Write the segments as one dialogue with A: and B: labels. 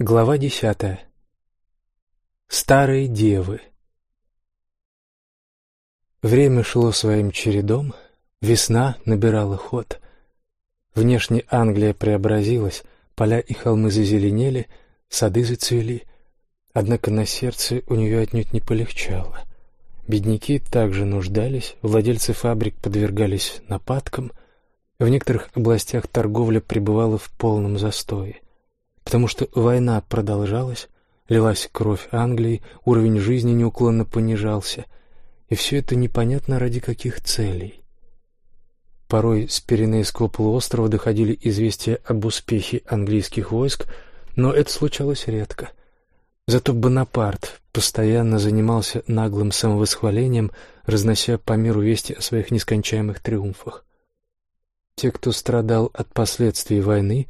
A: Глава десятая. Старые девы. Время шло своим чередом, весна набирала ход. Внешне Англия преобразилась, поля и холмы зазеленели, сады зацвели. Однако на сердце у нее отнюдь не полегчало. Бедняки также нуждались, владельцы фабрик подвергались нападкам. В некоторых областях торговля пребывала в полном застое — потому что война продолжалась, лилась кровь Англии, уровень жизни неуклонно понижался, и все это непонятно ради каких целей. Порой с Пиренейского полуострова доходили известия об успехе английских войск, но это случалось редко. Зато Бонапарт постоянно занимался наглым самовосхвалением, разнося по миру вести о своих нескончаемых триумфах. Те, кто страдал от последствий войны,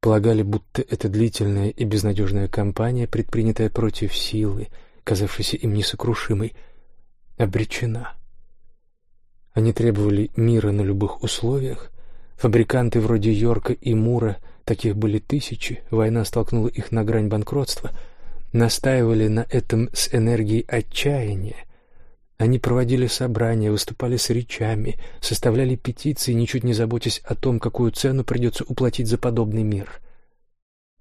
A: полагали, будто эта длительная и безнадежная кампания, предпринятая против силы, казавшейся им несокрушимой, обречена. Они требовали мира на любых условиях. Фабриканты вроде Йорка и Мура, таких были тысячи, война столкнула их на грань банкротства, настаивали на этом с энергией отчаяния, они проводили собрания, выступали с речами, составляли петиции, ничуть не заботясь о том, какую цену придется уплатить за подобный мир.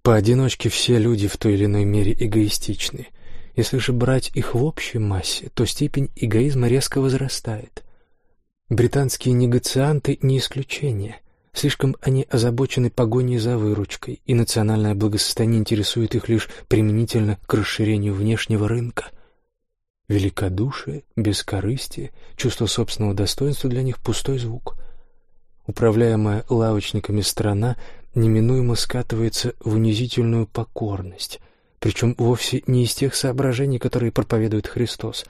A: Поодиночке все люди в той или иной мере эгоистичны. Если же брать их в общей массе, то степень эгоизма резко возрастает. Британские негацианты не исключение. Слишком они озабочены погоней за выручкой, и национальное благосостояние интересует их лишь применительно к расширению внешнего рынка – Великодушие, бескорыстие, чувство собственного достоинства для них — пустой звук. Управляемая лавочниками страна неминуемо скатывается в унизительную покорность, причем вовсе не из тех соображений, которые проповедует Христос,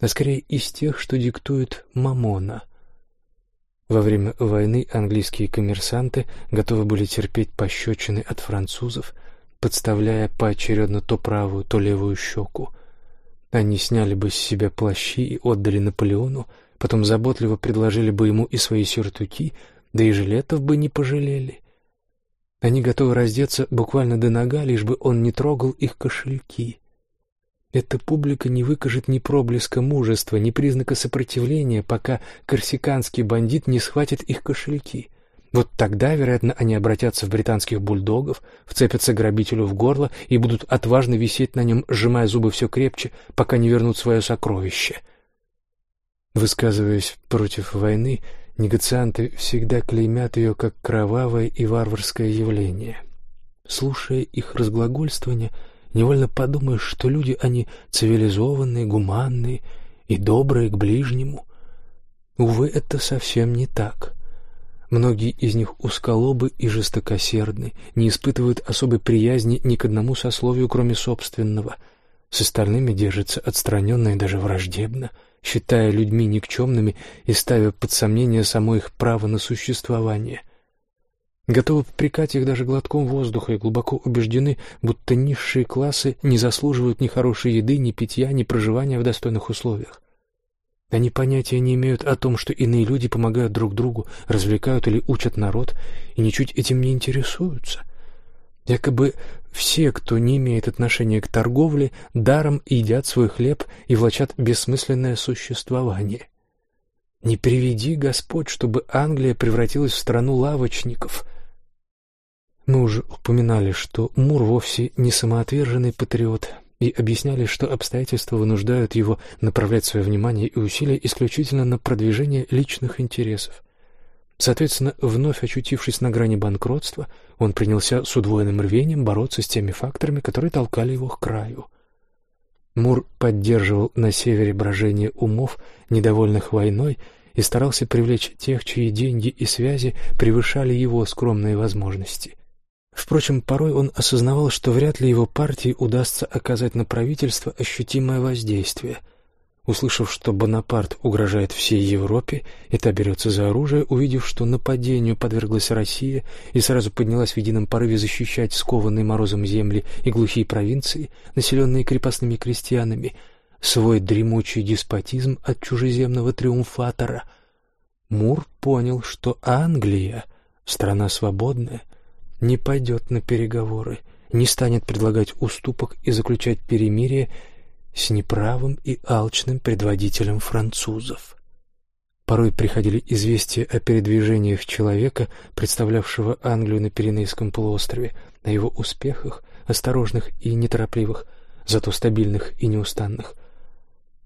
A: а скорее из тех, что диктует Мамона. Во время войны английские коммерсанты готовы были терпеть пощечины от французов, подставляя поочередно то правую, то левую щеку. Они сняли бы с себя плащи и отдали Наполеону, потом заботливо предложили бы ему и свои сюртуки, да и жилетов бы не пожалели. Они готовы раздеться буквально до нога, лишь бы он не трогал их кошельки. Эта публика не выкажет ни проблеска мужества, ни признака сопротивления, пока корсиканский бандит не схватит их кошельки — вот тогда, вероятно, они обратятся в британских бульдогов, вцепятся грабителю в горло и будут отважно висеть на нем, сжимая зубы все крепче, пока не вернут свое сокровище. Высказываясь против войны, негацианты всегда клеймят ее как кровавое и варварское явление. Слушая их разглагольствование, невольно подумаешь, что люди они цивилизованные, гуманные и добрые к ближнему. Увы, это совсем не так. Многие из них узколобы и жестокосердны, не испытывают особой приязни ни к одному сословию, кроме собственного. С остальными держатся отстраненно и даже враждебно, считая людьми никчемными и ставя под сомнение само их право на существование. Готовы попрекать их даже глотком воздуха и глубоко убеждены, будто низшие классы не заслуживают ни хорошей еды, ни питья, ни проживания в достойных условиях. Они понятия не имеют о том, что иные люди помогают друг другу, развлекают или учат народ, и ничуть этим не интересуются. Якобы все, кто не имеет отношения к торговле, даром едят свой хлеб и влачат бессмысленное существование. Не приведи Господь, чтобы Англия превратилась в страну лавочников. Мы уже упоминали, что Мур вовсе не самоотверженный патриот, и объясняли, что обстоятельства вынуждают его направлять свое внимание и усилия исключительно на продвижение личных интересов. Соответственно, вновь очутившись на грани банкротства, он принялся с удвоенным рвением бороться с теми факторами, которые толкали его к краю. Мур поддерживал на севере брожение умов, недовольных войной, и старался привлечь тех, чьи деньги и связи превышали его скромные возможности. Впрочем, порой он осознавал, что вряд ли его партии удастся оказать на правительство ощутимое воздействие. Услышав, что Бонапарт угрожает всей Европе, и та берется за оружие, увидев, что нападению подверглась Россия и сразу поднялась в едином порыве защищать скованные морозом земли и глухие провинции, населенные крепостными крестьянами, свой дремучий деспотизм от чужеземного триумфатора, Мур понял, что Англия — страна свободная — не пойдет на переговоры, не станет предлагать уступок и заключать перемирие с неправым и алчным предводителем французов. Порой приходили известия о передвижениях человека, представлявшего Англию на Пиренейском полуострове, о его успехах, осторожных и неторопливых, зато стабильных и неустанных.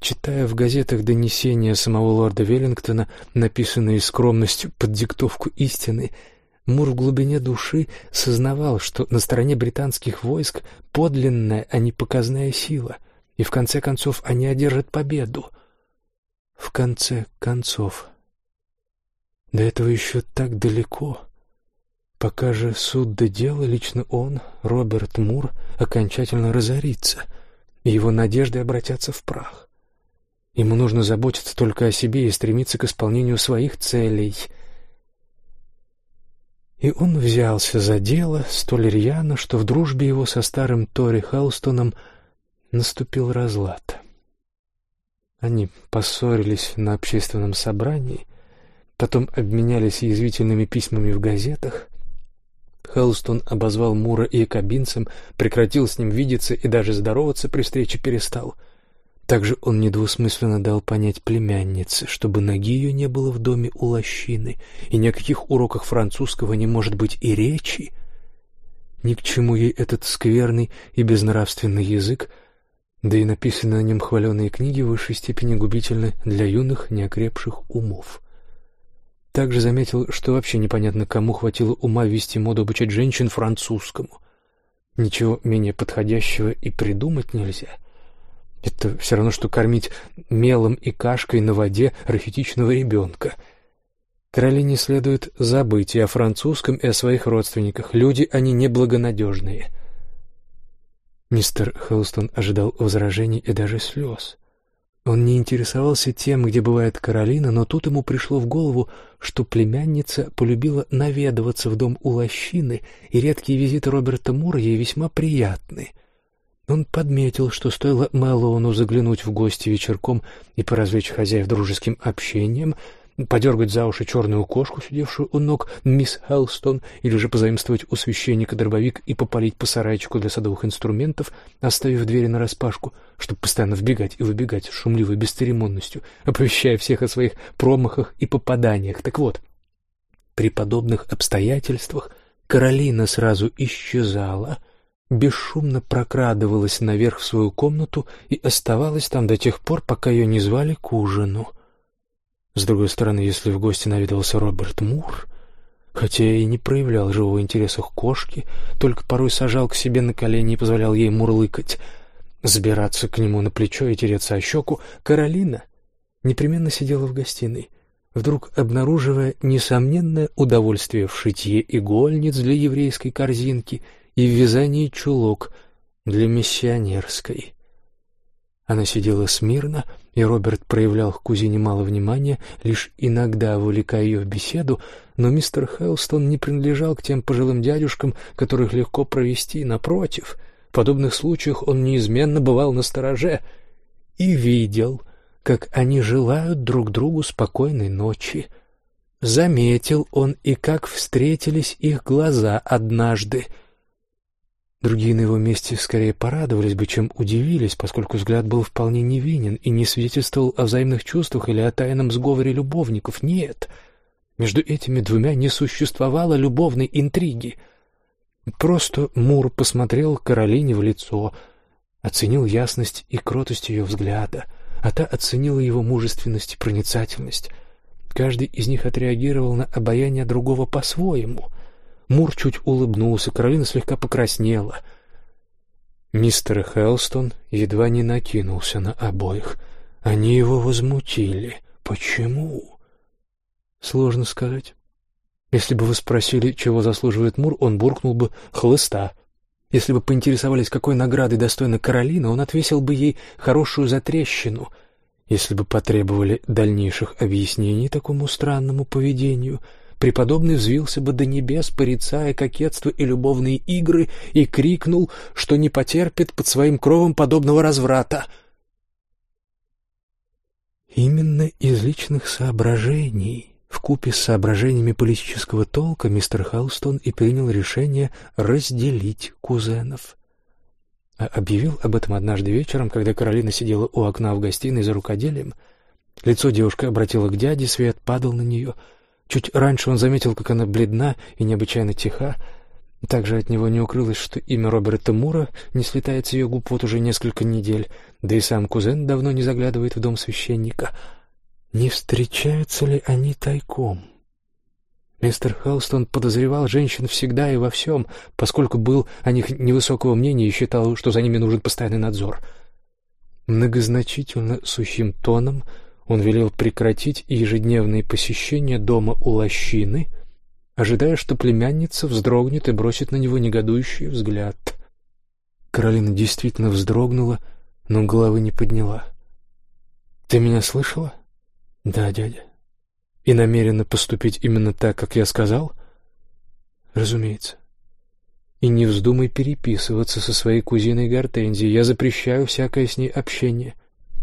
A: Читая в газетах донесения самого лорда Веллингтона, написанные скромностью под диктовку истины, Мур в глубине души сознавал, что на стороне британских войск подлинная, а не показная сила, и в конце концов они одержат победу — в конце концов. До этого еще так далеко. Пока же суд до дела, лично он, Роберт Мур, окончательно разорится, и его надежды обратятся в прах. Ему нужно заботиться только о себе и стремиться к исполнению своих целей. И он взялся за дело столь рьяно, что в дружбе его со старым Тори Халстоном наступил разлад. Они поссорились на общественном собрании, потом обменялись язвительными письмами в газетах. Хелстон обозвал Мура и якобинцем, прекратил с ним видеться и даже здороваться при встрече перестал. Также он недвусмысленно дал понять племяннице, чтобы ноги ее не было в доме у лощины, и ни о каких уроках французского не может быть и речи. Ни к чему ей этот скверный и безнравственный язык, да и написанные на нем хваленые книги в высшей степени губительны для юных, неокрепших умов. Также заметил, что вообще непонятно, кому хватило ума вести моду обучать женщин французскому. Ничего менее подходящего и придумать нельзя. Это все равно, что кормить мелом и кашкой на воде рахитичного ребенка. Каролине следует забыть и о французском, и о своих родственниках. Люди, они неблагонадежные. Мистер Хелстон ожидал возражений и даже слез. Он не интересовался тем, где бывает Каролина, но тут ему пришло в голову, что племянница полюбила наведываться в дом у лощины, и редкие визиты Роберта Мура ей весьма приятны. Он подметил, что стоило Мэллоуну заглянуть в гости вечерком и поразвлечь хозяев дружеским общением — подергать за уши черную кошку, сидевшую у ног мисс Хелстон, или же позаимствовать у священника дробовик и попалить по сарайчику для садовых инструментов, оставив двери нараспашку, чтобы постоянно вбегать и выбегать с шумливой бесцеремонностью, оповещая всех о своих промахах и попаданиях. Так вот, при подобных обстоятельствах Каролина сразу исчезала, бесшумно прокрадывалась наверх в свою комнату и оставалась там до тех пор, пока ее не звали к ужину — с другой стороны, если в гости наведался Роберт Мур, хотя и не проявлял живого интереса к кошке, только порой сажал к себе на колени и позволял ей мурлыкать, сбираться к нему на плечо и тереться о щеку, Каролина непременно сидела в гостиной, вдруг обнаруживая несомненное удовольствие в шитье игольниц для еврейской корзинки и в вязании чулок для миссионерской. Она сидела смирно, и Роберт проявлял к кузине мало внимания, лишь иногда увлекая ее в беседу, но мистер Хелстон не принадлежал к тем пожилым дядюшкам, которых легко провести, напротив. В подобных случаях он неизменно бывал на стороже и видел, как они желают друг другу спокойной ночи. Заметил он и как встретились их глаза однажды — Другие на его месте скорее порадовались бы, чем удивились, поскольку взгляд был вполне невинен и не свидетельствовал о взаимных чувствах или о тайном сговоре любовников. Нет, между этими двумя не существовало любовной интриги. Просто Мур посмотрел Каролине в лицо, оценил ясность и кротость ее взгляда, а та оценила его мужественность и проницательность. Каждый из них отреагировал на обаяние другого по-своему — Мур чуть улыбнулся, Каролина слегка покраснела. Мистер Хелстон едва не накинулся на обоих. Они его возмутили. Почему? Сложно сказать. Если бы вы спросили, чего заслуживает Мур, он буркнул бы «хлыста». Если бы поинтересовались, какой награды достойна Каролина, он отвесил бы ей хорошую затрещину. Если бы потребовали дальнейших объяснений такому странному поведению — преподобный взвился бы до небес, порицая кокетство и любовные игры, и крикнул, что не потерпит под своим кровом подобного разврата. Именно из личных соображений, в вкупе с соображениями политического толка мистер Халстон и принял решение разделить кузенов. А объявил об этом однажды вечером, когда Каролина сидела у окна в гостиной за рукоделием. Лицо девушки обратило к дяде, свет падал на нее. Чуть раньше он заметил, как она бледна и необычайно тиха, также от него не укрылось, что имя Роберта Мура не слетает с ее губ вот уже несколько недель, да и сам кузен давно не заглядывает в дом священника. Не встречаются ли они тайком? Мистер Хелстон подозревал женщин всегда и во всем, поскольку был о них невысокого мнения и считал, что за ними нужен постоянный надзор. Многозначительно сухим тоном он велел прекратить ежедневные посещения дома у лощины — ожидая, что племянница вздрогнет и бросит на него негодующий взгляд. Каролина действительно вздрогнула, но головы не подняла. «Ты меня слышала?» «Да, дядя». «И намерена поступить именно так, как я сказал?» «Разумеется». «И не вздумай переписываться со своей кузиной Гортензией. Я запрещаю всякое с ней общение.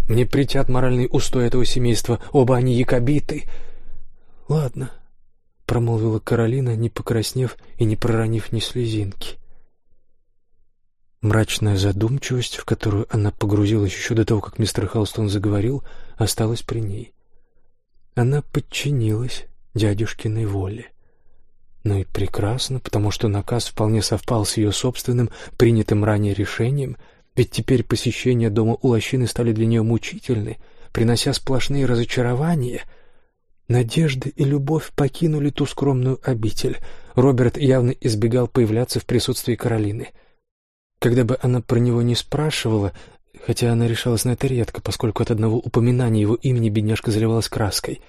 A: Мне притят моральный устой этого семейства. Оба они якобиты». «Ладно», промолвила Каролина, не покраснев и не проронив ни слезинки. Мрачная задумчивость, в которую она погрузилась еще до того, как мистер Халстон заговорил, осталась при ней. Она подчинилась дядюшкиной воле. Ну и прекрасно, потому что наказ вполне совпал с ее собственным, принятым ранее решением, ведь теперь посещения дома у лощины стали для нее мучительны, принося сплошные разочарования — Надежда и любовь покинули ту скромную обитель. Роберт явно избегал появляться в присутствии Каролины. Когда бы она про него не спрашивала, хотя она решалась на это редко, поскольку от одного упоминания его имени бедняжка заливалась краской,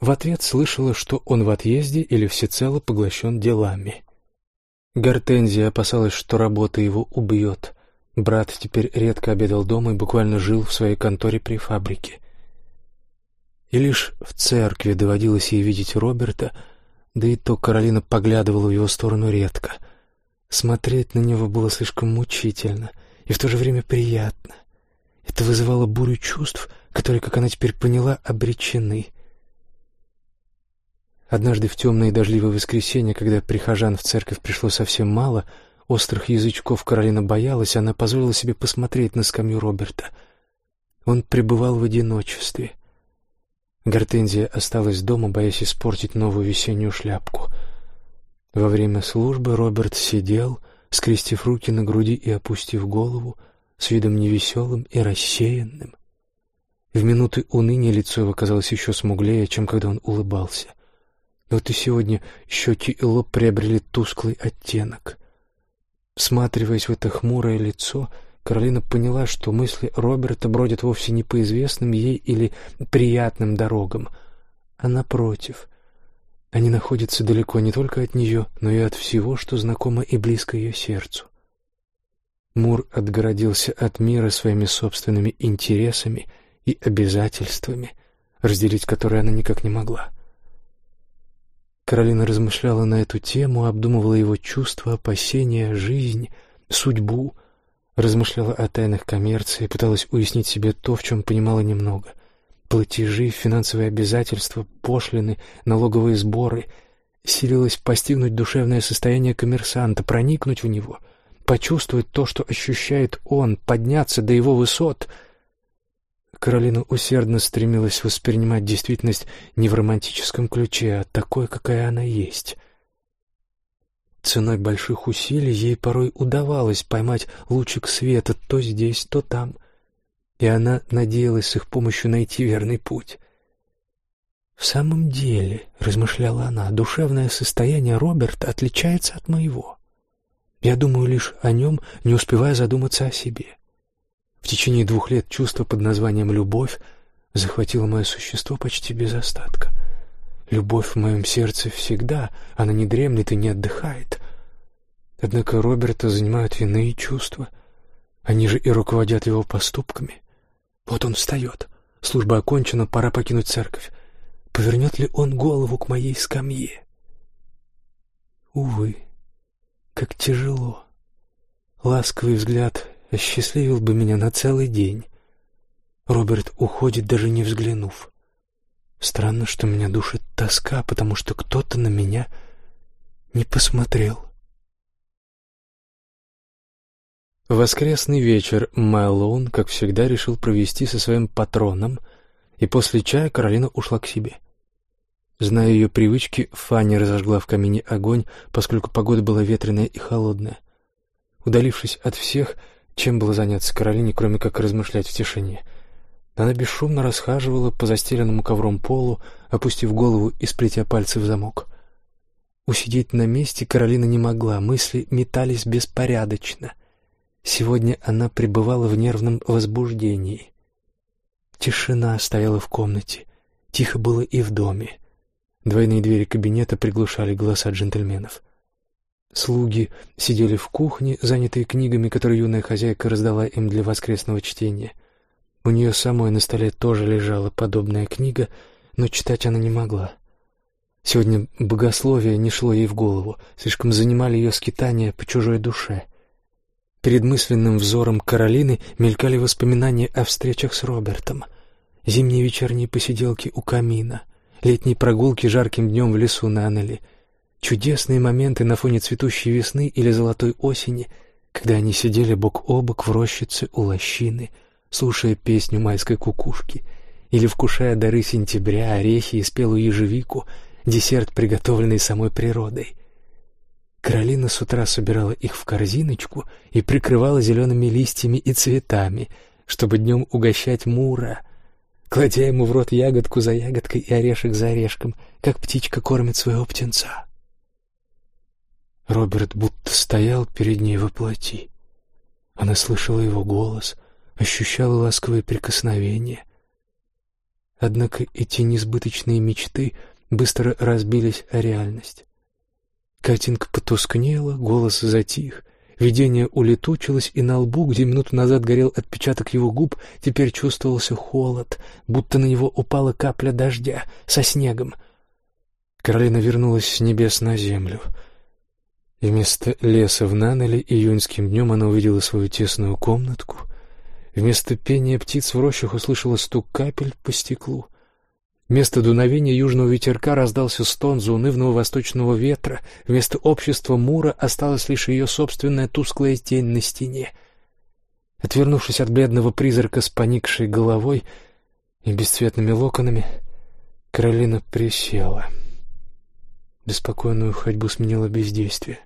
A: в ответ слышала, что он в отъезде или всецело поглощен делами. Гортензия опасалась, что работа его убьет. Брат теперь редко обедал дома и буквально жил в своей конторе при фабрике и лишь в церкви доводилось ей видеть Роберта, да и то Каролина поглядывала в его сторону редко. Смотреть на него было слишком мучительно и в то же время приятно. Это вызывало бурю чувств, которые, как она теперь поняла, обречены. Однажды в темное и дождливое воскресенье, когда прихожан в церковь пришло совсем мало, острых язычков Каролина боялась, она позволила себе посмотреть на скамью Роберта. Он пребывал в одиночестве — Гортензия осталась дома, боясь испортить новую весеннюю шляпку. Во время службы Роберт сидел, скрестив руки на груди и опустив голову, с видом невеселым и рассеянным. В минуты уныния лицо его казалось еще смуглее, чем когда он улыбался. Вот и сегодня щеки и лоб приобрели тусклый оттенок. Всматриваясь в это хмурое лицо, Каролина поняла, что мысли Роберта бродят вовсе не по известным ей или приятным дорогам, а напротив. Они находятся далеко не только от нее, но и от всего, что знакомо и близко ее сердцу. Мур отгородился от мира своими собственными интересами и обязательствами, разделить которые она никак не могла. Каролина размышляла на эту тему, обдумывала его чувства, опасения, жизнь, судьбу — размышляла о тайнах коммерции, пыталась уяснить себе то, в чем понимала немного. Платежи, финансовые обязательства, пошлины, налоговые сборы. Силилась постигнуть душевное состояние коммерсанта, проникнуть в него, почувствовать то, что ощущает он, подняться до его высот. Каролина усердно стремилась воспринимать действительность не в романтическом ключе, а такой, какая она есть. Ценой больших усилий ей порой удавалось поймать лучик света то здесь, то там, и она надеялась с их помощью найти верный путь. «В самом деле», — размышляла она, — «душевное состояние Роберта отличается от моего. Я думаю лишь о нем, не успевая задуматься о себе. В течение двух лет чувство под названием «любовь» захватило мое существо почти без остатка. Любовь в моем сердце всегда, она не дремлет и не отдыхает. Однако Роберта занимают иные чувства. Они же и руководят его поступками. Вот он встает. Служба окончена, пора покинуть церковь. Повернет ли он голову к моей скамье? Увы, как тяжело. Ласковый взгляд осчастливил бы меня на целый день. Роберт уходит, даже не взглянув. Странно, что меня душит тоска, потому что кто-то на меня не посмотрел. Воскресный вечер Мэллоун, как всегда, решил провести со своим патроном, и после чая Каролина ушла к себе. Зная ее привычки, Фанни разожгла в камине огонь, поскольку погода была ветреная и холодная. Удалившись от всех, чем было заняться Каролине, кроме как размышлять в тишине? Она бесшумно расхаживала по застеленному ковром полу, опустив голову и сплетя пальцы в замок. Усидеть на месте Каролина не могла, мысли метались беспорядочно — Сегодня она пребывала в нервном возбуждении. Тишина стояла в комнате, тихо было и в доме. Двойные двери кабинета приглушали голоса джентльменов. Слуги сидели в кухне, занятые книгами, которые юная хозяйка раздала им для воскресного чтения. У нее самой на столе тоже лежала подобная книга, но читать она не могла. Сегодня богословие не шло ей в голову, слишком занимали ее скитания по чужой душе — Перед мысленным взором Каролины мелькали воспоминания о встречах с Робертом. Зимние вечерние посиделки у камина, летние прогулки жарким днем в лесу на Аннели, чудесные моменты на фоне цветущей весны или золотой осени, когда они сидели бок о бок в рощице у лощины, слушая песню майской кукушки или вкушая дары сентября, орехи и спелую ежевику, десерт, приготовленный самой природой — Каролина с утра собирала их в корзиночку и прикрывала зелеными листьями и цветами, чтобы днем угощать Мура, кладя ему в рот ягодку за ягодкой и орешек за орешком, как птичка кормит своего птенца. Роберт будто стоял перед ней во плоти. Она слышала его голос, ощущала ласковые прикосновения. Однако эти несбыточные мечты быстро разбились о реальность. Картинка потускнела, голос затих. Видение улетучилось, и на лбу, где минуту назад горел отпечаток его губ, теперь чувствовался холод, будто на него упала капля дождя со снегом. Каролина вернулась с небес на землю. Вместо леса в Нанеле июньским днем она увидела свою тесную комнатку. Вместо пения птиц в рощах услышала стук капель по стеклу — Вместо дуновения южного ветерка раздался стон заунывного восточного ветра. Вместо общества Мура осталась лишь ее собственная тусклая тень на стене. Отвернувшись от бледного призрака с поникшей головой и бесцветными локонами, Каролина присела. Беспокойную ходьбу сменила бездействие,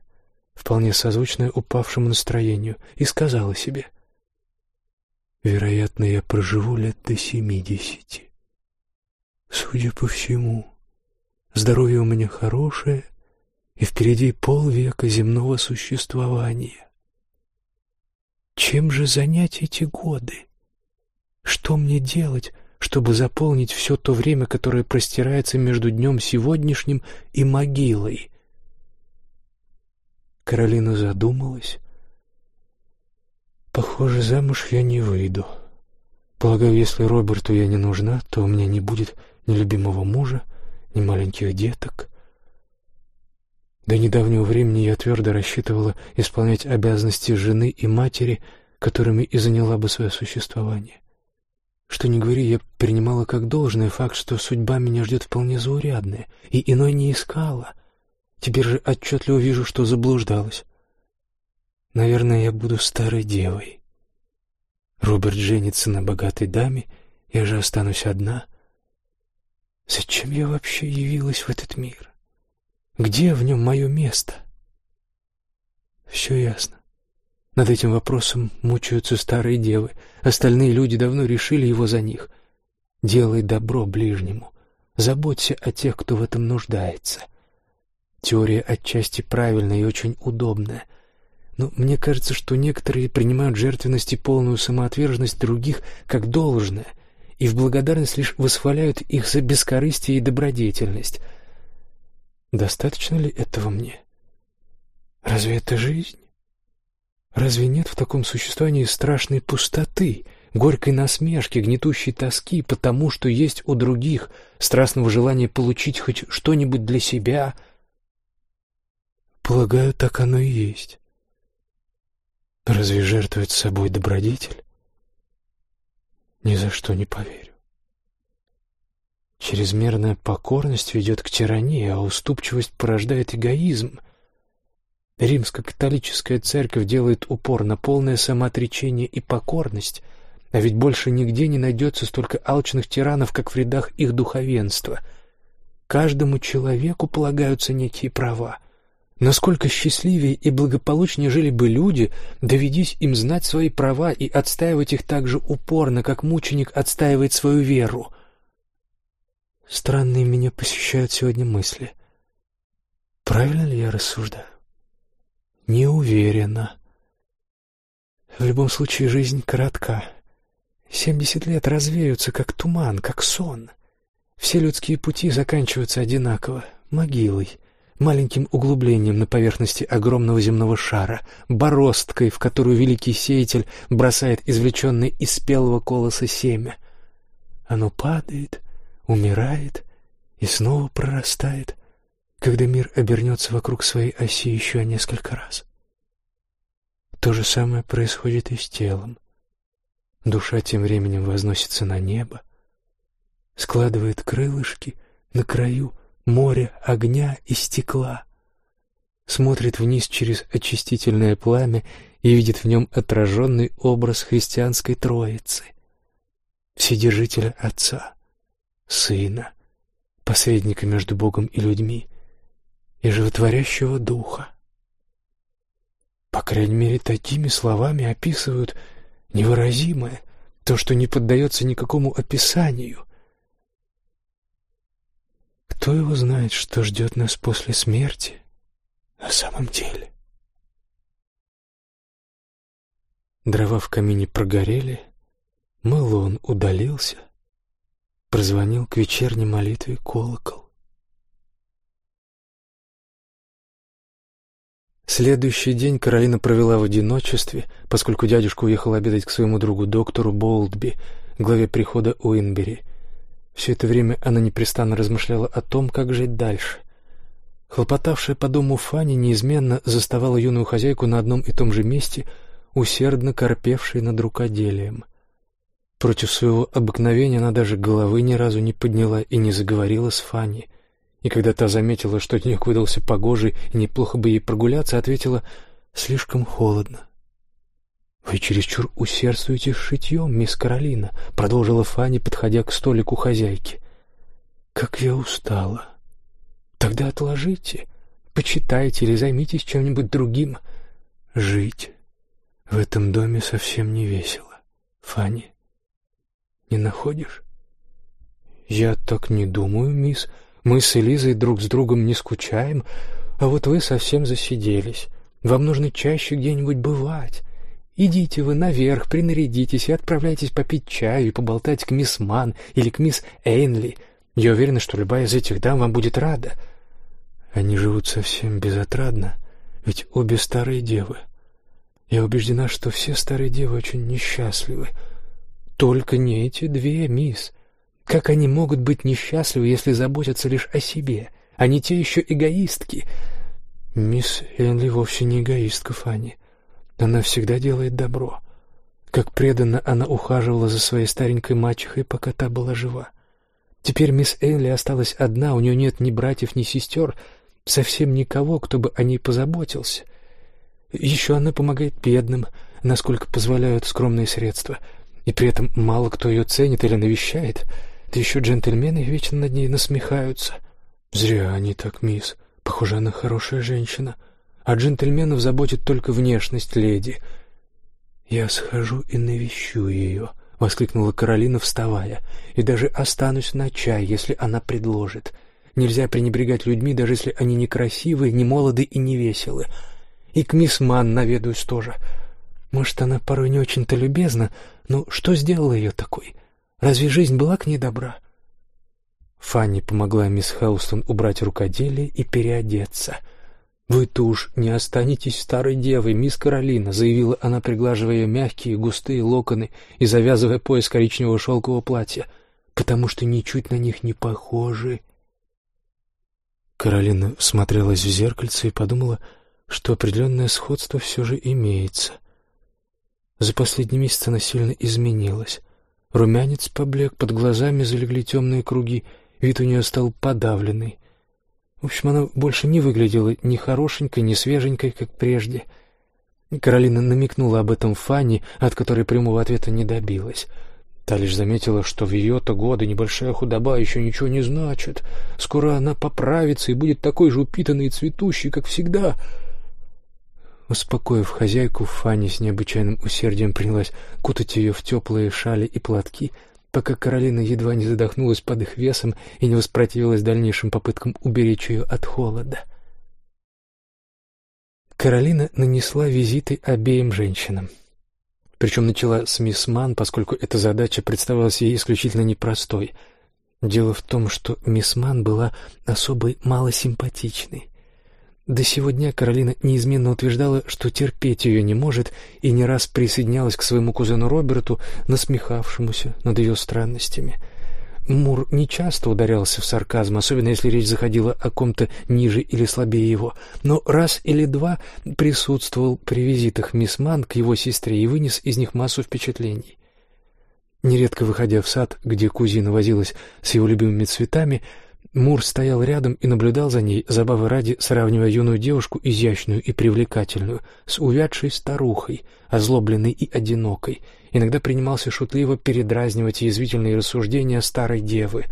A: вполне созвучное упавшему настроению, и сказала себе, «Вероятно, я проживу лет до семидесяти». Судя по всему, здоровье у меня хорошее, и впереди полвека земного существования. Чем же занять эти годы? Что мне делать, чтобы заполнить все то время, которое простирается между днем сегодняшним и могилой? Каролина задумалась. Похоже, замуж я не выйду. Полагаю, если Роберту я не нужна, то у меня не будет ни любимого мужа, ни маленьких деток. До недавнего времени я твердо рассчитывала исполнять обязанности жены и матери, которыми и заняла бы свое существование. Что ни говори, я принимала как должное факт, что судьба меня ждет вполне заурядная, и иной не искала. Теперь же отчетливо вижу, что заблуждалась. Наверное, я буду старой девой. Роберт женится на богатой даме, я же останусь одна — Зачем я вообще явилась в этот мир? Где в нем мое место? Все ясно. Над этим вопросом мучаются старые девы. Остальные люди давно решили его за них. Делай добро ближнему. Заботься о тех, кто в этом нуждается. Теория отчасти правильная и очень удобная. Но мне кажется, что некоторые принимают жертвенность и полную самоотверженность других как должное — и в благодарность лишь восхваляют их за бескорыстие и добродетельность. Достаточно ли этого мне? Разве это жизнь? Разве нет в таком существовании страшной пустоты, горькой насмешки, гнетущей тоски, потому что есть у других страстного желания получить хоть что-нибудь для себя? Полагаю, так оно и есть. Разве жертвует собой добродетель? Ни за что не поверю. Чрезмерная покорность ведет к тирании, а уступчивость порождает эгоизм. Римско-католическая церковь делает упор на полное самоотречение и покорность, а ведь больше нигде не найдется столько алчных тиранов, как в рядах их духовенства. Каждому человеку полагаются некие права. Насколько счастливее и благополучнее жили бы люди, доведись им знать свои права и отстаивать их так же упорно, как мученик отстаивает свою веру — Странные меня посещают сегодня мысли. Правильно ли я рассуждаю? Не уверена. В любом случае жизнь коротка. Семьдесят лет развеются, как туман, как сон. Все людские пути заканчиваются одинаково — могилой, маленьким углублением на поверхности огромного земного шара, бороздкой, в которую великий сеятель бросает извлеченное из спелого колоса семя. Оно падает — умирает и снова прорастает, когда мир обернется вокруг своей оси еще несколько раз. То же самое происходит и с телом. Душа тем временем возносится на небо, складывает крылышки на краю моря огня и стекла, смотрит вниз через очистительное пламя и видит в нем отраженный образ христианской Троицы, Вседержителя Отца, Сына, посредника между Богом и людьми, и животворящего Духа. По крайней мере, такими словами описывают невыразимое, то, что не поддается никакому описанию. Кто его знает, что ждет нас после смерти на самом деле? Дрова в камине прогорели, Мэлон удалился, прозвонил к вечерней молитве колокол. Следующий день Каролина провела в одиночестве, поскольку дядюшка уехал обедать к своему другу доктору Болдби, главе прихода Уинбери. Все это время она непрестанно размышляла о том, как жить дальше. Хлопотавшая по дому Фанни неизменно заставала юную хозяйку на одном и том же месте, усердно корпевшей над рукоделием. Против своего обыкновения она даже головы ни разу не подняла и не заговорила с Фанни. И когда та заметила, что денек выдался погожий и неплохо бы ей прогуляться, ответила «слишком холодно». «Вы чересчур усердствуете с шитьем, мисс Каролина», — продолжила Фанни, подходя к столику хозяйки. «Как я устала». «Тогда отложите, почитайте или займитесь чем-нибудь другим. Жить в этом доме совсем не весело, Фанни». Не находишь? Я так не думаю, мисс. Мы с Элизой друг с другом не скучаем, а вот вы совсем засиделись. Вам нужно чаще где-нибудь бывать. Идите вы наверх, принарядитесь и отправляйтесь попить чаю и поболтать к мисс Ман или к мисс Эйнли. Я уверена, что любая из этих дам вам будет рада. Они живут совсем безотрадно, ведь обе старые девы. Я убеждена, что все старые девы очень несчастливы. Только не эти две, мисс. Как они могут быть несчастливы, если заботятся лишь о себе? Они те еще эгоистки. Мисс Энли вовсе не эгоистка, Фанни. Она всегда делает добро. Как преданно она ухаживала за своей старенькой мачехой, пока та была жива. Теперь мисс Энли осталась одна, у нее нет ни братьев, ни сестер, совсем никого, кто бы о ней позаботился. Еще она помогает бедным, насколько позволяют скромные средства — и при этом мало кто ее ценит или навещает. Да еще джентльмены вечно над ней насмехаются. Зря они так, мисс. Похоже, она хорошая женщина. А джентльменов заботит только внешность леди. «Я схожу и навещу ее», — воскликнула Каролина, вставая, «и даже останусь на чай, если она предложит. Нельзя пренебрегать людьми, даже если они некрасивые, не молоды и не веселы. И к мисс Ман наведаюсь тоже. Может, она порой не очень-то любезна, но что сделало ее такой? Разве жизнь была к ней добра? Фанни помогла мисс Хаустон убрать рукоделие и переодеться. «Вы-то уж не останетесь старой девой, мисс Каролина», — заявила она, приглаживая мягкие густые локоны и завязывая пояс коричневого шелкового платья, «потому что ничуть на них не похожи». Каролина смотрелась в зеркальце и подумала, что определенное сходство все же имеется — за последний месяц она сильно изменилась. Румянец поблек, под глазами залегли темные круги, вид у нее стал подавленный. В общем, она больше не выглядела ни хорошенькой, ни свеженькой, как прежде. Каролина намекнула об этом Фанни, от которой прямого ответа не добилась. Та лишь заметила, что в ее-то годы небольшая худоба еще ничего не значит. Скоро она поправится и будет такой же упитанной и цветущей, как всегда. Успокоив хозяйку, Фанни с необычайным усердием принялась кутать ее в теплые шали и платки, пока Каролина едва не задохнулась под их весом и не воспротивилась дальнейшим попыткам уберечь ее от холода. Каролина нанесла визиты обеим женщинам. Причем начала с мисс Ман, поскольку эта задача представлялась ей исключительно непростой. Дело в том, что мисс Ман была особой малосимпатичной. До сего дня Каролина неизменно утверждала, что терпеть ее не может, и не раз присоединялась к своему кузену Роберту, насмехавшемуся над ее странностями — Мур не часто ударялся в сарказм, особенно если речь заходила о ком-то ниже или слабее его, но раз или два присутствовал при визитах мисс Ман к его сестре и вынес из них массу впечатлений. Нередко выходя в сад, где кузина возилась с его любимыми цветами, Мур стоял рядом и наблюдал за ней, забавы ради сравнивая юную девушку, изящную и привлекательную, с увядшей старухой, озлобленной и одинокой. Иногда принимался шутливо передразнивать язвительные рассуждения старой девы.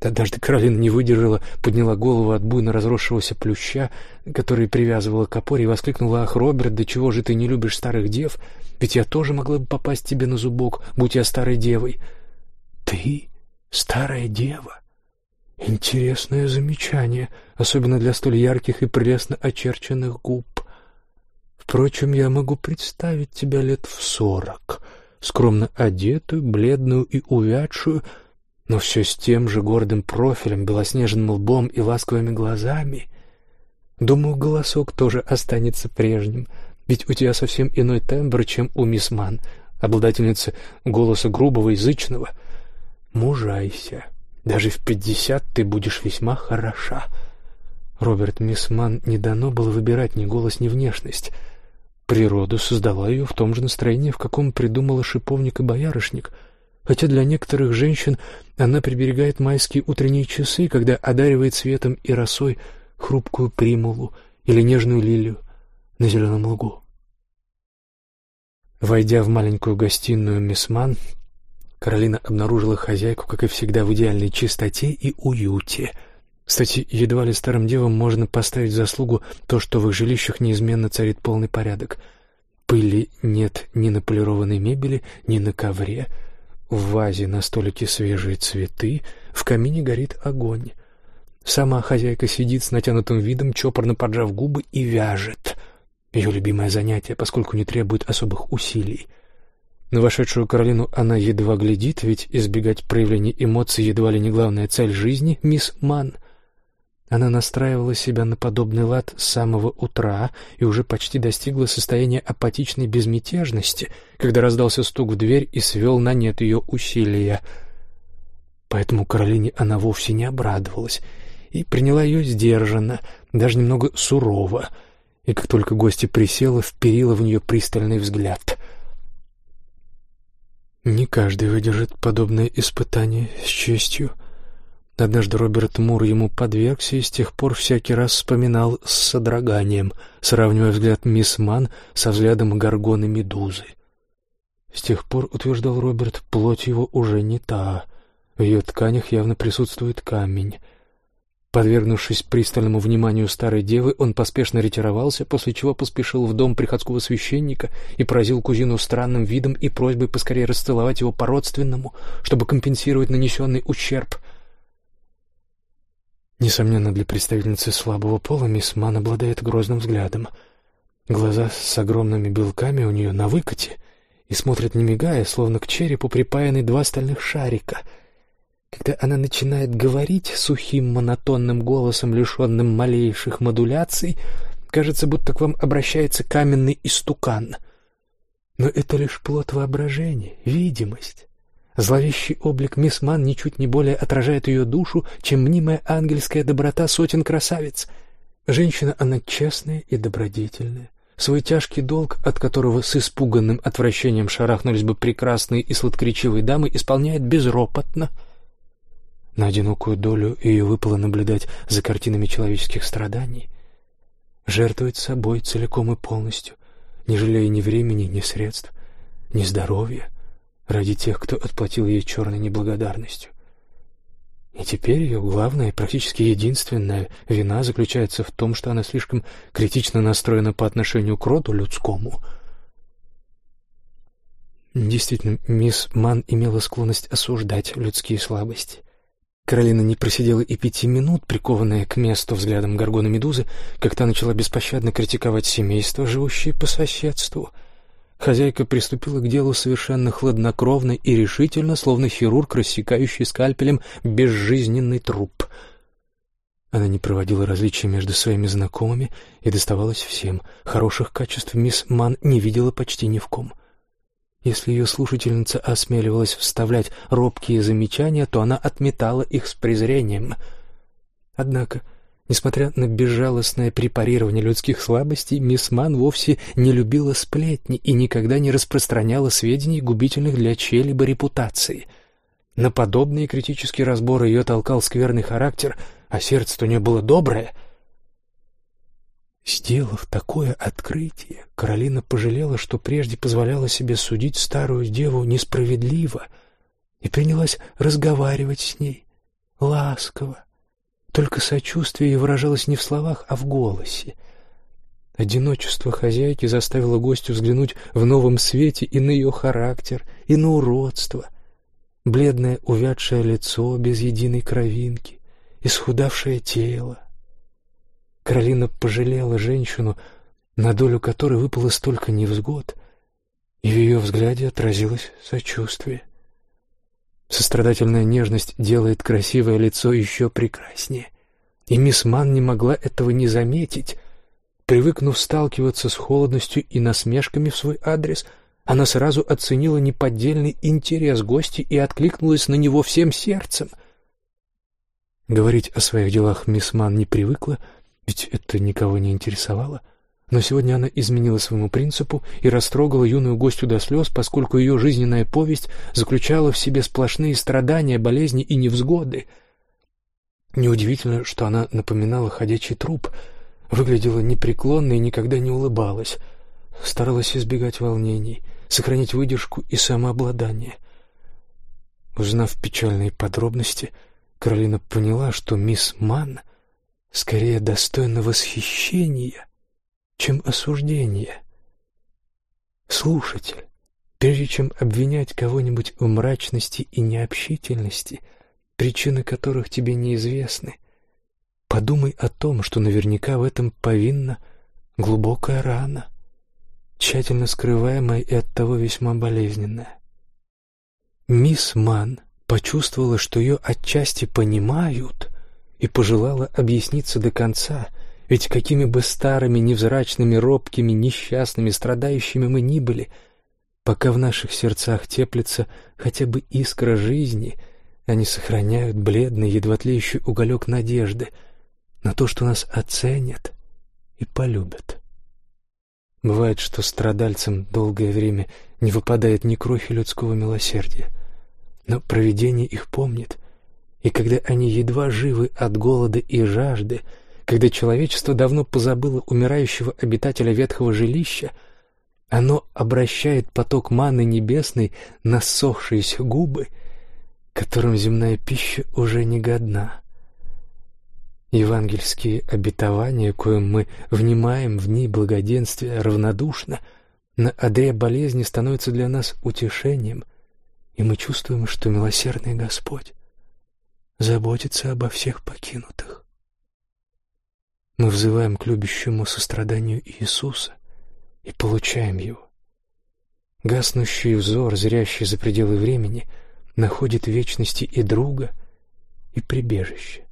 A: Однажды Каролина не выдержала, подняла голову от буйно разросшегося плюща, который привязывала к опоре, и воскликнула «Ах, Роберт, да чего же ты не любишь старых дев? Ведь я тоже могла бы попасть тебе на зубок, будь я старой девой». «Ты старая дева?» Интересное замечание, особенно для столь ярких и прелестно очерченных губ. Впрочем, я могу представить тебя лет в сорок, скромно одетую, бледную и увядшую, но все с тем же гордым профилем, белоснежным лбом и ласковыми глазами. Думаю, голосок тоже останется прежним, ведь у тебя совсем иной тембр, чем у мисс Ман, обладательницы голоса грубого, язычного. Мужайся. Даже в пятьдесят ты будешь весьма хороша. Роберт Мисман не дано было выбирать ни голос, ни внешность. Природа создала ее в том же настроении, в каком придумала шиповник и боярышник, хотя для некоторых женщин она приберегает майские утренние часы, когда одаривает светом и росой хрупкую примулу или нежную лилию на зеленом лугу. Войдя в маленькую гостиную Мисман, Каролина обнаружила хозяйку, как и всегда, в идеальной чистоте и уюте. Кстати, едва ли старым девам можно поставить в заслугу то, что в их жилищах неизменно царит полный порядок. Пыли нет ни на полированной мебели, ни на ковре. В вазе на столике свежие цветы, в камине горит огонь. Сама хозяйка сидит с натянутым видом, чопорно поджав губы и вяжет. Ее любимое занятие, поскольку не требует особых усилий — на вошедшую Каролину она едва глядит, ведь избегать проявления эмоций едва ли не главная цель жизни, мисс Ман. Она настраивала себя на подобный лад с самого утра и уже почти достигла состояния апатичной безмятежности, когда раздался стук в дверь и свел на нет ее усилия. Поэтому Каролине она вовсе не обрадовалась и приняла ее сдержанно, даже немного сурово, и как только гостья присела, вперила в нее пристальный взгляд — не каждый выдержит подобное испытание с честью. Однажды Роберт Мур ему подвергся и с тех пор всякий раз вспоминал с содроганием, сравнивая взгляд мисс Ман со взглядом горгоны Медузы. С тех пор, утверждал Роберт, плоть его уже не та. В ее тканях явно присутствует камень — Подвергнувшись пристальному вниманию старой девы, он поспешно ретировался, после чего поспешил в дом приходского священника и поразил кузину странным видом и просьбой поскорее расцеловать его по-родственному, чтобы компенсировать нанесенный ущерб. Несомненно, для представительницы слабого пола мисс Ман обладает грозным взглядом. Глаза с огромными белками у нее на выкате и смотрят не мигая, словно к черепу припаяны два стальных шарика — когда она начинает говорить сухим монотонным голосом, лишенным малейших модуляций, кажется, будто к вам обращается каменный истукан. Но это лишь плод воображения, видимость. Зловещий облик мисс Ман ничуть не более отражает ее душу, чем мнимая ангельская доброта сотен красавиц. Женщина она честная и добродетельная. Свой тяжкий долг, от которого с испуганным отвращением шарахнулись бы прекрасные и сладкоречивые дамы, исполняет безропотно — На одинокую долю ее выпало наблюдать за картинами человеческих страданий. Жертвовать собой целиком и полностью, не жалея ни времени, ни средств, ни здоровья, ради тех, кто отплатил ей черной неблагодарностью. И теперь ее главная и практически единственная вина заключается в том, что она слишком критично настроена по отношению к роду людскому. Действительно, мисс Ман имела склонность осуждать людские слабости. Каролина не просидела и пяти минут, прикованная к месту взглядом горгона Медузы, как та начала беспощадно критиковать семейство, живущее по соседству — Хозяйка приступила к делу совершенно хладнокровно и решительно, словно хирург, рассекающий скальпелем безжизненный труп. Она не проводила различия между своими знакомыми и доставалась всем. Хороших качеств мисс Ман не видела почти ни в ком. Если ее слушательница осмеливалась вставлять робкие замечания, то она отметала их с презрением. Однако Несмотря на безжалостное препарирование людских слабостей, мисс Ман вовсе не любила сплетни и никогда не распространяла сведений, губительных для чьей-либо репутации. На подобные критические разборы ее толкал скверный характер, а сердце у нее было доброе. Сделав такое открытие, Каролина пожалела, что прежде позволяла себе судить старую деву несправедливо, и принялась разговаривать с ней ласково, только сочувствие выражалось не в словах, а в голосе. Одиночество хозяйки заставило гостю взглянуть в новом свете и на ее характер, и на уродство. Бледное увядшее лицо без единой кровинки, исхудавшее тело. Каролина пожалела женщину, на долю которой выпало столько невзгод, и в ее взгляде отразилось сочувствие. Сострадательная нежность делает красивое лицо еще прекраснее. И мисс Ман не могла этого не заметить. Привыкнув сталкиваться с холодностью и насмешками в свой адрес, она сразу оценила неподдельный интерес гостя и откликнулась на него всем сердцем. Говорить о своих делах мисс Ман не привыкла, ведь это никого не интересовало — но сегодня она изменила своему принципу и растрогала юную гостью до слез, поскольку ее жизненная повесть заключала в себе сплошные страдания, болезни и невзгоды. Неудивительно, что она напоминала ходячий труп, выглядела непреклонно и никогда не улыбалась, старалась избегать волнений, сохранить выдержку и самообладание. Узнав печальные подробности, Каролина поняла, что мисс Манн скорее достойна восхищения — чем осуждение. Слушатель, прежде чем обвинять кого-нибудь в мрачности и необщительности, причины которых тебе неизвестны, подумай о том, что наверняка в этом повинна глубокая рана, тщательно скрываемая и оттого весьма болезненная. Мисс Ман почувствовала, что ее отчасти понимают, и пожелала объясниться до конца — ведь какими бы старыми, невзрачными, робкими, несчастными, страдающими мы ни были, пока в наших сердцах теплится хотя бы искра жизни, они сохраняют бледный, едва тлеющий уголек надежды на то, что нас оценят и полюбят. Бывает, что страдальцам долгое время не выпадает ни крохи людского милосердия, но провидение их помнит, и когда они едва живы от голода и жажды — когда человечество давно позабыло умирающего обитателя ветхого жилища, оно обращает поток маны небесной на сохшиеся губы, которым земная пища уже не годна. Евангельские обетования, коим мы внимаем в дни благоденствия равнодушно, на одре болезни становятся для нас утешением, и мы чувствуем, что милосердный Господь заботится обо всех покинутых. Мы взываем к любящему состраданию Иисуса и получаем его. Гаснущий взор, зрящий за пределы времени, находит вечности и друга, и прибежище.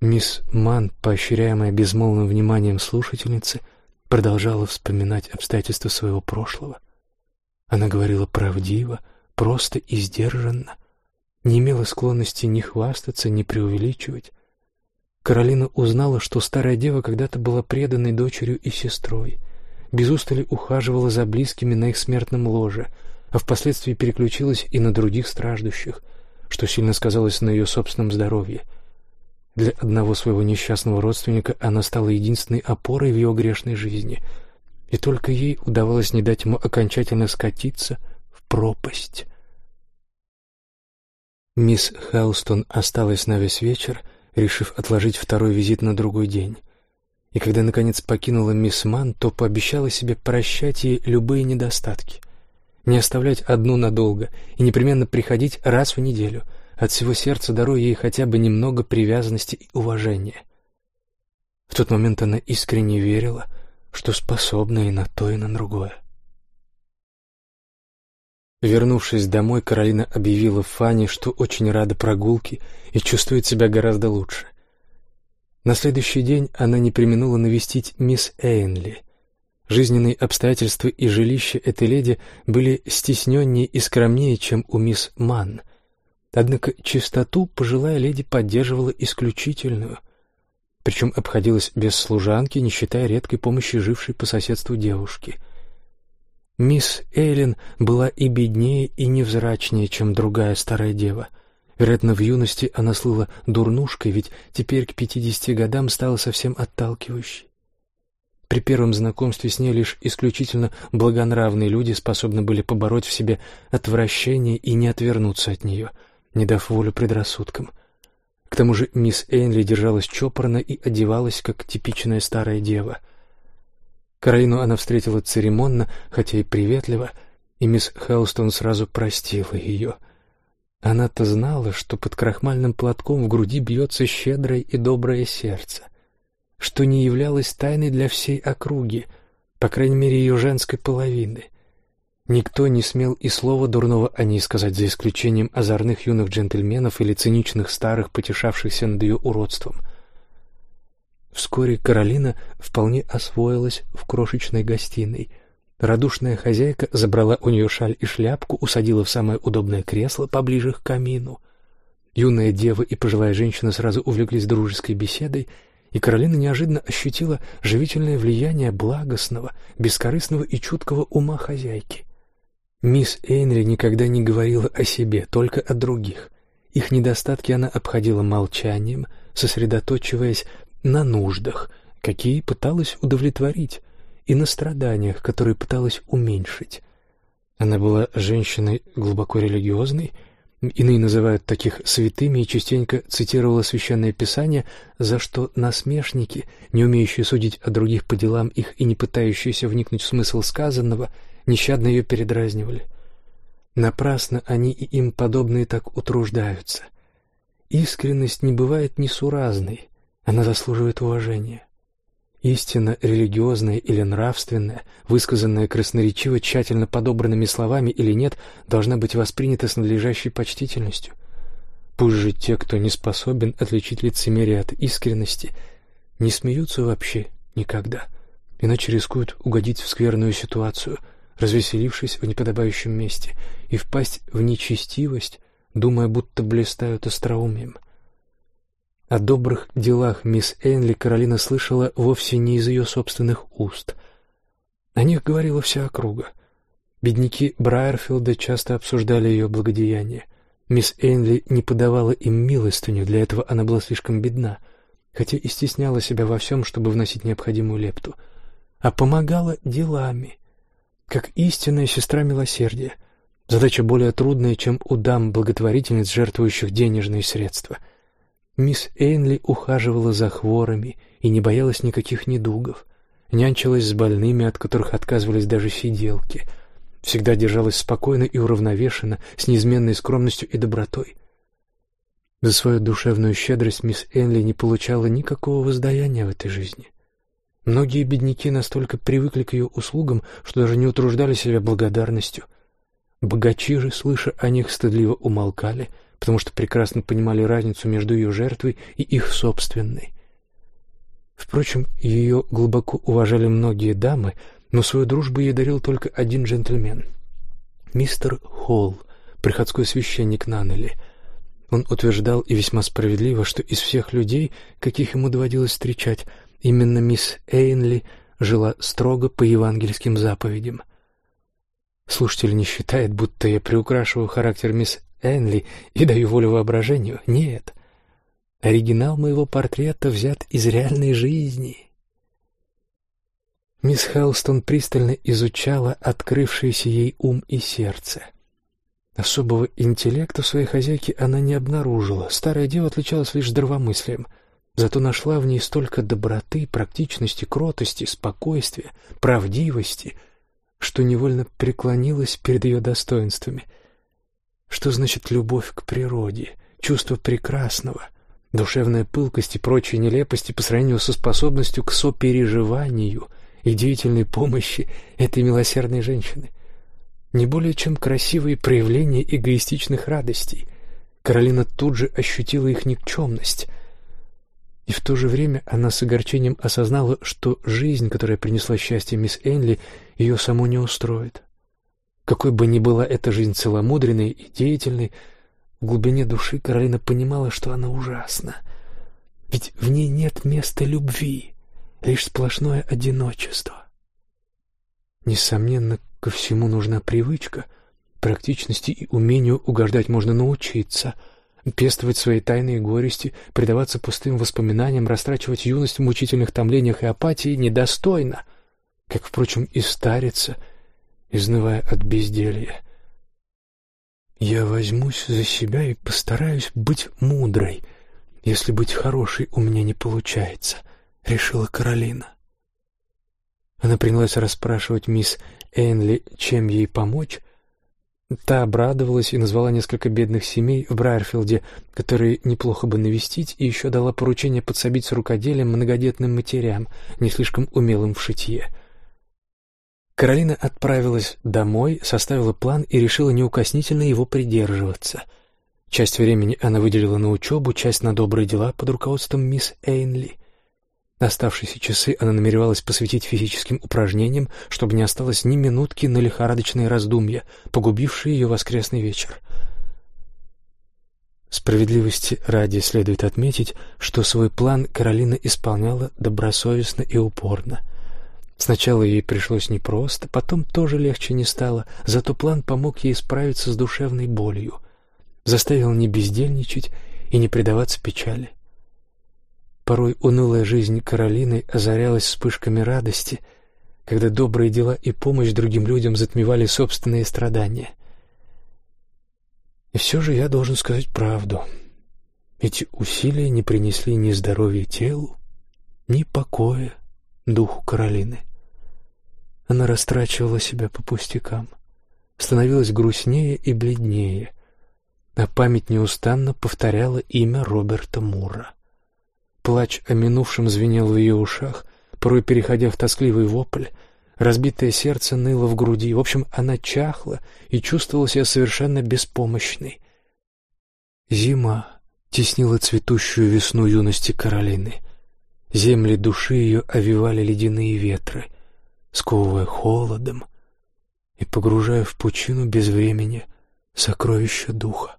A: Мисс Ман, поощряемая безмолвным вниманием слушательницы, продолжала вспоминать обстоятельства своего прошлого. Она говорила правдиво, просто и сдержанно, не имела склонности ни хвастаться, ни преувеличивать, Каролина узнала, что старая дева когда-то была преданной дочерью и сестрой, без устали ухаживала за близкими на их смертном ложе, а впоследствии переключилась и на других страждущих. что сильно сказалось на ее собственном здоровье. Для одного своего несчастного родственника она стала единственной опорой в его грешной жизни, и только ей удавалось не дать ему окончательно скатиться в пропасть. Мисс Хелстон осталась на весь вечер, решив отложить второй визит на другой день. И когда, наконец, покинула мисс Ман, то пообещала себе прощать ей любые недостатки, не оставлять одну надолго и непременно приходить раз в неделю, от всего сердца даруя ей хотя бы немного привязанности и уважения. В тот момент она искренне верила, что способна и на то, и на другое. Вернувшись домой, Каролина объявила Фанни, что очень рада прогулке и чувствует себя гораздо лучше. На следующий день она не преминула навестить мисс Эйнли. Жизненные обстоятельства и жилище этой леди были стесненнее и скромнее, чем у мисс Манн. Однако чистоту пожилая леди поддерживала исключительную, причем обходилась без служанки, не считая редкой помощи жившей по соседству девушки — Мисс Эйлин была и беднее, и невзрачнее, чем другая старая дева. Вероятно, в юности она слыла дурнушкой, ведь теперь к пятидесяти годам стала совсем отталкивающей. При первом знакомстве с ней лишь исключительно благонравные люди способны были побороть в себе отвращение и не отвернуться от нее, не дав волю предрассудкам. К тому же мисс Эйнли держалась чопорно и одевалась, как типичная старая дева — Каролину она встретила церемонно, хотя и приветливо, и мисс Хелстон сразу простила ее. Она-то знала, что под крахмальным платком в груди бьется щедрое и доброе сердце, что не являлось тайной для всей округи, по крайней мере, ее женской половины. Никто не смел и слова дурного о ней сказать, за исключением озорных юных джентльменов или циничных старых, потешавшихся над ее уродством — Вскоре Каролина вполне освоилась в крошечной гостиной. Радушная хозяйка забрала у нее шаль и шляпку, усадила в самое удобное кресло поближе к камину. Юная дева и пожилая женщина сразу увлеклись дружеской беседой, и Каролина неожиданно ощутила живительное влияние благостного, бескорыстного и чуткого ума хозяйки. Мисс Эйнри никогда не говорила о себе, только о других. Их недостатки она обходила молчанием, сосредоточиваясь на нуждах, какие пыталась удовлетворить, и на страданиях, которые пыталась уменьшить. Она была женщиной глубоко религиозной, иные называют таких святыми, и частенько цитировала священное писание, за что насмешники, не умеющие судить о других по делам их и не пытающиеся вникнуть в смысл сказанного, нещадно ее передразнивали. Напрасно они и им подобные так утруждаются. Искренность не бывает несуразной, она заслуживает уважения. Истина религиозная или нравственная, высказанная красноречиво, тщательно подобранными словами или нет, должна быть воспринята с надлежащей почтительностью. Пусть же те, кто не способен отличить лицемерие от искренности, не смеются вообще никогда, иначе рискуют угодить в скверную ситуацию, развеселившись в неподобающем месте, и впасть в нечестивость, думая, будто блистают остроумием. О добрых делах мисс Энли Каролина слышала вовсе не из ее собственных уст. О них говорила вся округа. Бедняки Брайерфилда часто обсуждали ее благодеяние. Мисс Энли не подавала им милостыню, для этого она была слишком бедна, хотя и стесняла себя во всем, чтобы вносить необходимую лепту, а помогала делами, как истинная сестра милосердия. Задача более трудная, чем у дам благотворительниц, жертвующих денежные средства — Мисс Эйнли ухаживала за хворыми и не боялась никаких недугов, нянчилась с больными, от которых отказывались даже сиделки, всегда держалась спокойно и уравновешенно, с неизменной скромностью и добротой. За свою душевную щедрость мисс Энли не получала никакого воздаяния в этой жизни. Многие бедняки настолько привыкли к ее услугам, что даже не утруждали себя благодарностью. Богачи же, слыша о них, стыдливо умолкали — потому что прекрасно понимали разницу между ее жертвой и их собственной. Впрочем, ее глубоко уважали многие дамы, но свою дружбу ей дарил только один джентльмен — мистер Холл, приходской священник Наннели. Он утверждал, и весьма справедливо, что из всех людей, каких ему доводилось встречать, именно мисс Эйнли жила строго по евангельским заповедям. Слушатель не считает, будто я приукрашиваю характер мисс Энли и даю волю воображению. Нет. Оригинал моего портрета взят из реальной жизни. Мисс Хелстон пристально изучала открывшийся ей ум и сердце. Особого интеллекта в своей хозяйке она не обнаружила. Старая дева отличалась лишь здравомыслием, зато нашла в ней столько доброты, практичности, кротости, спокойствия, правдивости, что невольно преклонилась перед ее достоинствами. Что значит любовь к природе, чувство прекрасного, душевная пылкость и прочие нелепости по сравнению со способностью к сопереживанию — и деятельной помощи этой милосердной женщины. Не более чем красивые проявления эгоистичных радостей. Каролина тут же ощутила их никчемность. И в то же время она с огорчением осознала, что жизнь, которая принесла счастье мисс Энли, ее саму не устроит. Какой бы ни была эта жизнь целомудренной и деятельной, в глубине души Каролина понимала, что она ужасна. Ведь в ней нет места любви лишь сплошное одиночество. Несомненно, ко всему нужна привычка, практичности и умению угождать можно научиться, пестовать свои тайные горести, предаваться пустым воспоминаниям, растрачивать юность в мучительных томлениях и апатии недостойно, как, впрочем, и стариться, изнывая от безделья. Я возьмусь за себя и постараюсь быть мудрой, если быть хорошей у меня не получается —— решила Каролина. Она принялась расспрашивать мисс Эйнли, чем ей помочь. Та обрадовалась и назвала несколько бедных семей в Брайерфилде, которые неплохо бы навестить, и еще дала поручение подсобить с рукоделием многодетным матерям, не слишком умелым в шитье. Каролина отправилась домой, составила план и решила неукоснительно его придерживаться. Часть времени она выделила на учебу, часть на добрые дела под руководством мисс Эйнли — Оставшиеся часы она намеревалась посвятить физическим упражнениям, чтобы не осталось ни минутки на лихорадочные раздумья, погубившие ее воскресный вечер. Справедливости ради следует отметить, что свой план Каролина исполняла добросовестно и упорно. Сначала ей пришлось непросто, потом тоже легче не стало, зато план помог ей справиться с душевной болью, заставил не бездельничать и не предаваться печали. Порой унылая жизнь Каролины озарялась вспышками радости, когда добрые дела и помощь другим людям затмевали собственные страдания. И все же я должен сказать правду. Эти усилия не принесли ни здоровья телу, ни покоя духу Каролины. Она растрачивала себя по пустякам, становилась грустнее и бледнее, а память неустанно повторяла имя Роберта Мура. Плач о минувшем звенел в ее ушах, порой переходя в тоскливый вопль. Разбитое сердце ныло в груди. В общем, она чахла и чувствовала себя совершенно беспомощной. Зима теснила цветущую весну юности Каролины. Земли души ее овивали ледяные ветры, сковывая холодом и погружая в пучину безвремени сокровища духа.